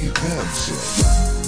you have said.